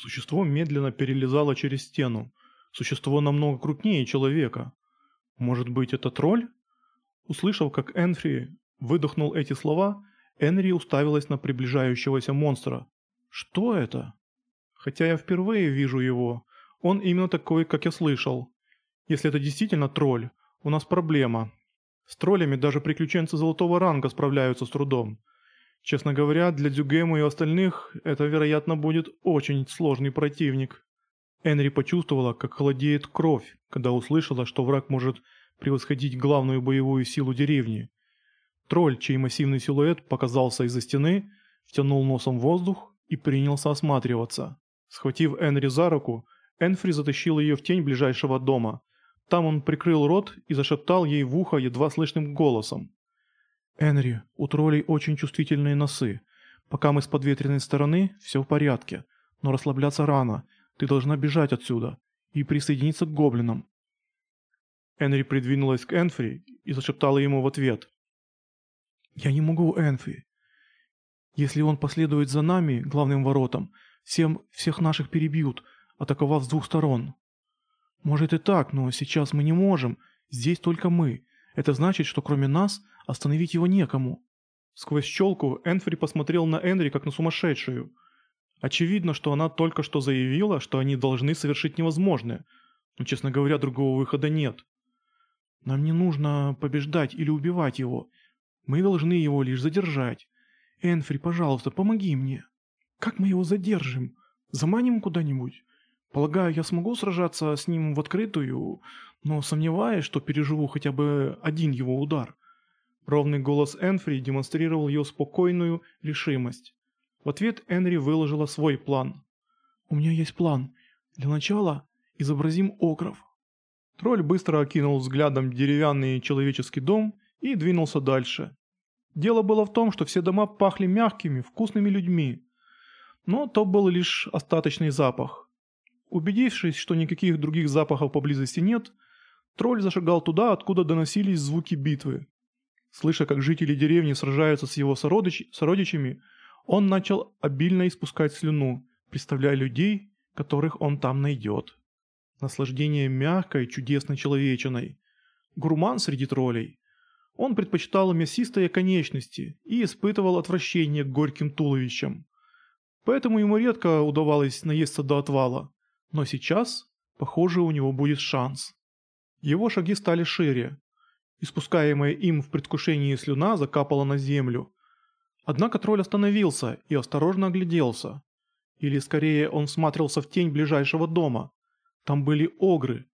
Существо медленно перелезало через стену. Существо намного крупнее человека. Может быть, это тролль? Услышав, как Энфри выдохнул эти слова, Энри уставилась на приближающегося монстра. Что это? Хотя я впервые вижу его. Он именно такой, как я слышал. Если это действительно тролль, у нас проблема. С троллями даже приключенцы золотого ранга справляются с трудом. Честно говоря, для Дюгема и остальных это, вероятно, будет очень сложный противник. Энри почувствовала, как холодеет кровь, когда услышала, что враг может превосходить главную боевую силу деревни. Тролль, чей массивный силуэт показался из-за стены, втянул носом воздух и принялся осматриваться. Схватив Энри за руку, Энфри затащил ее в тень ближайшего дома. Там он прикрыл рот и зашептал ей в ухо едва слышным голосом. «Энри, у троллей очень чувствительные носы. Пока мы с подветренной стороны, все в порядке. Но расслабляться рано. Ты должна бежать отсюда и присоединиться к гоблинам». Энри придвинулась к Энфри и зашептала ему в ответ. «Я не могу, Энфри. Если он последует за нами, главным воротам, Всем всех наших перебьют, атаковав с двух сторон. Может и так, но сейчас мы не можем. Здесь только мы. Это значит, что кроме нас остановить его некому. Сквозь щелку Энфри посмотрел на Энри как на сумасшедшую. Очевидно, что она только что заявила, что они должны совершить невозможное. Но, честно говоря, другого выхода нет. Нам не нужно побеждать или убивать его. Мы должны его лишь задержать. Энфри, пожалуйста, помоги мне. Как мы его задержим? Заманим куда-нибудь? Полагаю, я смогу сражаться с ним в открытую, но сомневаюсь, что переживу хотя бы один его удар. Ровный голос Энфри демонстрировал ее спокойную решимость. В ответ Энри выложила свой план. «У меня есть план. Для начала изобразим окров». Тролль быстро окинул взглядом деревянный человеческий дом и двинулся дальше. Дело было в том, что все дома пахли мягкими, вкусными людьми но то был лишь остаточный запах. Убедившись, что никаких других запахов поблизости нет, тролль зашагал туда, откуда доносились звуки битвы. Слыша, как жители деревни сражаются с его сородич... сородичами, он начал обильно испускать слюну, представляя людей, которых он там найдет. Наслаждение мягкой, чудесной человечиной. Гурман среди троллей. Он предпочитал мясистые конечности и испытывал отвращение к горьким туловищам. Поэтому ему редко удавалось наесться до отвала. Но сейчас, похоже, у него будет шанс. Его шаги стали шире. Испускаемая им в предвкушении слюна закапала на землю. Однако тролль остановился и осторожно огляделся. Или скорее он всматривался в тень ближайшего дома. Там были огры.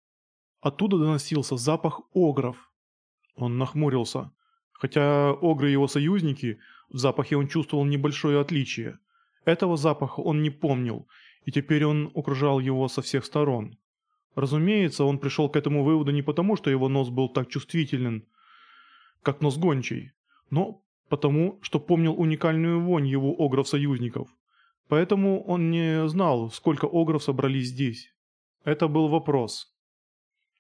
Оттуда доносился запах огров. Он нахмурился. Хотя огры его союзники, в запахе он чувствовал небольшое отличие. Этого запаха он не помнил, и теперь он окружал его со всех сторон. Разумеется, он пришел к этому выводу не потому, что его нос был так чувствителен, как нос гончей, но потому, что помнил уникальную вонь его огров-союзников. Поэтому он не знал, сколько огров собрались здесь. Это был вопрос.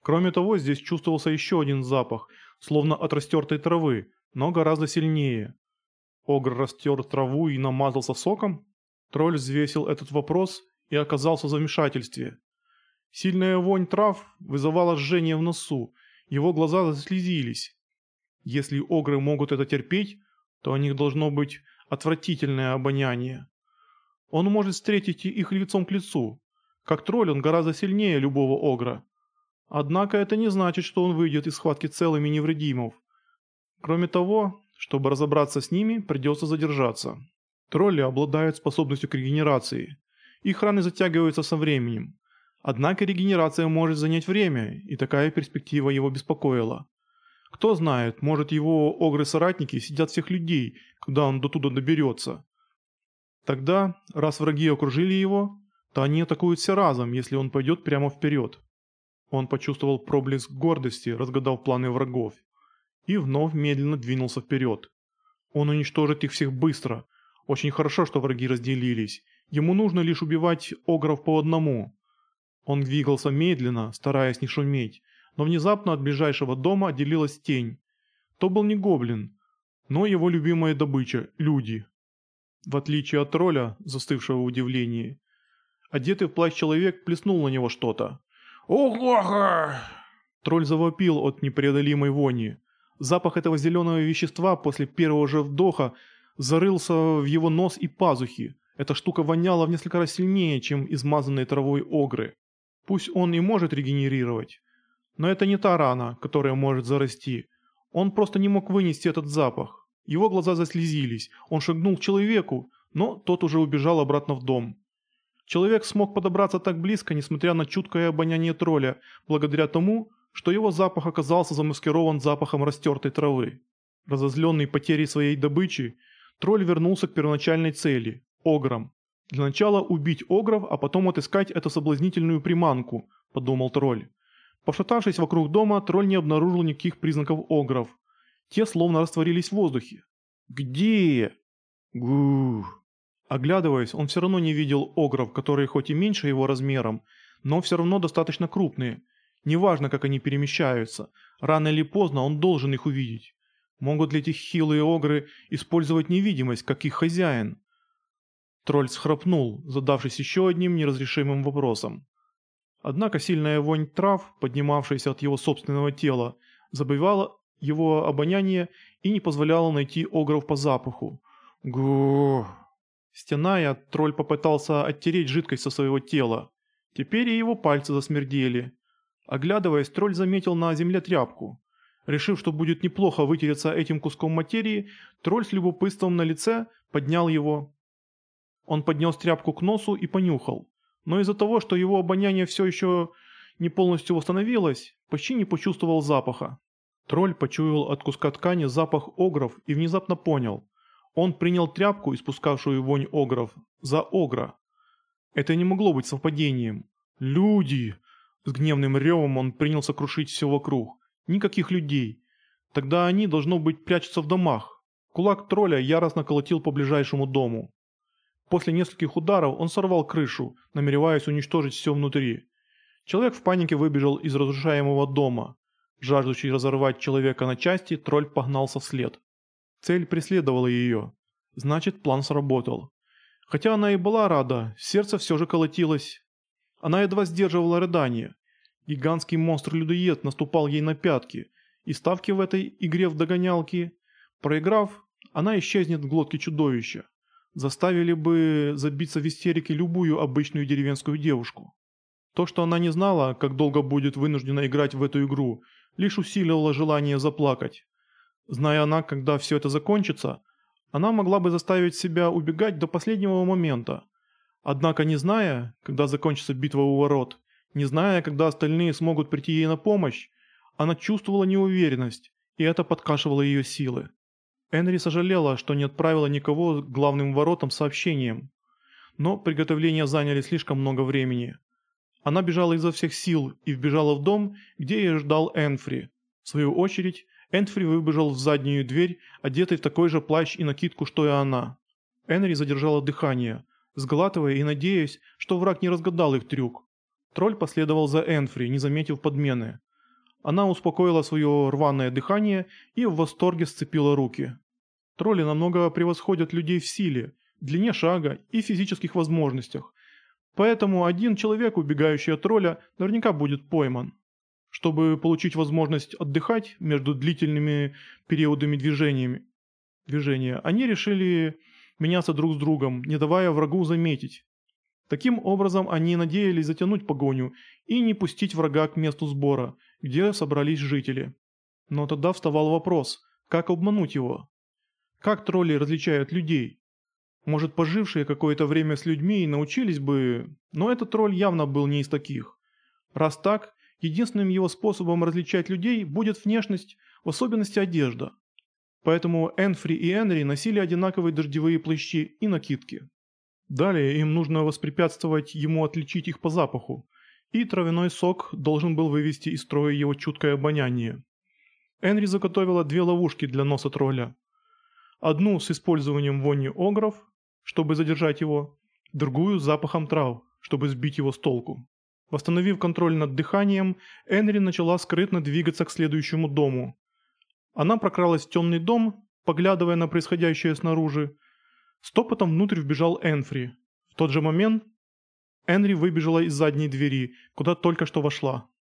Кроме того, здесь чувствовался еще один запах, словно от растертой травы, но гораздо сильнее. Огр растер траву и намазался соком? Тролль взвесил этот вопрос и оказался в замешательстве. Сильная вонь трав вызывала жжение в носу, его глаза заслезились. Если огры могут это терпеть, то у них должно быть отвратительное обоняние. Он может встретить их лицом к лицу. Как тролль он гораздо сильнее любого огра. Однако это не значит, что он выйдет из схватки целым и невредимов. Кроме того, чтобы разобраться с ними, придется задержаться. Тролли обладают способностью к регенерации. Их раны затягиваются со временем. Однако регенерация может занять время, и такая перспектива его беспокоила. Кто знает, может его огры-соратники сидят всех людей, когда он до туда доберется. Тогда, раз враги окружили его, то они атакуют все разом, если он пойдет прямо вперед. Он почувствовал проблеск гордости, разгадав планы врагов, и вновь медленно двинулся вперед. Он уничтожит их всех быстро, очень хорошо, что враги разделились. Ему нужно лишь убивать огров по одному. Он двигался медленно, стараясь не шуметь, но внезапно от ближайшего дома отделилась тень. То был не гоблин, но его любимая добыча – люди. В отличие от тролля, застывшего в удивлении, Одетый в плащ человек плеснул на него что-то. «Ого!» Тролль завопил от непреодолимой вони. Запах этого зеленого вещества после первого же вдоха зарылся в его нос и пазухи. Эта штука воняла в несколько раз сильнее, чем измазанные травой огры. Пусть он и может регенерировать, но это не та рана, которая может зарасти. Он просто не мог вынести этот запах. Его глаза заслезились, он шагнул к человеку, но тот уже убежал обратно в дом. Человек смог подобраться так близко, несмотря на чуткое обоняние тролля, благодаря тому, что его запах оказался замаскирован запахом растертой травы. Разозленный потерей своей добычи, тролль вернулся к первоначальной цели – ограм. Для начала убить огров, а потом отыскать эту соблазнительную приманку, подумал тролль. Пошатавшись вокруг дома, тролль не обнаружил никаких признаков огров. Те словно растворились в воздухе. «Где?» «Гу...» Оглядываясь, он все равно не видел огров, которые хоть и меньше его размером, но все равно достаточно крупные. Неважно, как они перемещаются, рано или поздно он должен их увидеть. Могут ли эти хилые огры использовать невидимость, как их хозяин? Тролль схрапнул, задавшись еще одним неразрешимым вопросом. Однако сильная вонь трав, поднимавшаяся от его собственного тела, забивала его обоняние и не позволяла найти огров по запаху. Гу. Стеная, тролль попытался оттереть жидкость со своего тела. Теперь и его пальцы засмердели. Оглядываясь, тролль заметил на земле тряпку. Решив, что будет неплохо вытереться этим куском материи, тролль с любопытством на лице поднял его. Он поднес тряпку к носу и понюхал но из-за того, что его обоняние все еще не полностью восстановилось, почти не почувствовал запаха. Тролль почуял от куска ткани запах огров и внезапно понял. Он принял тряпку, испускавшую вонь огров, за огра. Это не могло быть совпадением. «Люди!» С гневным ревом он принялся крушить все вокруг. Никаких людей. Тогда они, должно быть, прячутся в домах. Кулак тролля яростно колотил по ближайшему дому. После нескольких ударов он сорвал крышу, намереваясь уничтожить все внутри. Человек в панике выбежал из разрушаемого дома. Жаждущий разорвать человека на части, тролль погнался вслед. Цель преследовала ее. Значит, план сработал. Хотя она и была рада, сердце все же колотилось. Она едва сдерживала рыдание. Гигантский монстр-людоед наступал ей на пятки, и ставки в этой игре в догонялки. Проиграв, она исчезнет в глотке чудовища заставили бы забиться в истерике любую обычную деревенскую девушку. То, что она не знала, как долго будет вынуждена играть в эту игру, лишь усиливало желание заплакать. Зная она, когда все это закончится, она могла бы заставить себя убегать до последнего момента. Однако не зная, когда закончится битва у ворот, не зная, когда остальные смогут прийти ей на помощь, она чувствовала неуверенность, и это подкашивало ее силы. Энри сожалела, что не отправила никого к главным воротам сообщением. Но приготовления заняли слишком много времени. Она бежала изо всех сил и вбежала в дом, где ее ждал Энфри. В свою очередь, Энфри выбежал в заднюю дверь, одетый в такой же плащ и накидку, что и она. Энри задержала дыхание, сглатывая и надеясь, что враг не разгадал их трюк. Тролль последовал за Энфри, не заметив подмены. Она успокоила свое рваное дыхание и в восторге сцепила руки. Тролли намного превосходят людей в силе, длине шага и физических возможностях. Поэтому один человек, убегающий от тролля, наверняка будет пойман. Чтобы получить возможность отдыхать между длительными периодами движениями, движения, они решили меняться друг с другом, не давая врагу заметить. Таким образом, они надеялись затянуть погоню и не пустить врага к месту сбора, где собрались жители. Но тогда вставал вопрос, как обмануть его? Как тролли различают людей? Может, пожившие какое-то время с людьми научились бы, но этот тролль явно был не из таких. Раз так, единственным его способом различать людей будет внешность, в особенности одежда. Поэтому Энфри и Энри носили одинаковые дождевые плащи и накидки. Далее им нужно воспрепятствовать ему отличить их по запаху, и травяной сок должен был вывести из строя его чуткое обоняние. Энри заготовила две ловушки для носа тролля. Одну с использованием вони огров, чтобы задержать его, другую с запахом трав, чтобы сбить его с толку. Восстановив контроль над дыханием, Энри начала скрытно двигаться к следующему дому. Она прокралась в темный дом, поглядывая на происходящее снаружи. Стопотом внутрь вбежал Энфри. В тот же момент Энри выбежала из задней двери, куда только что вошла.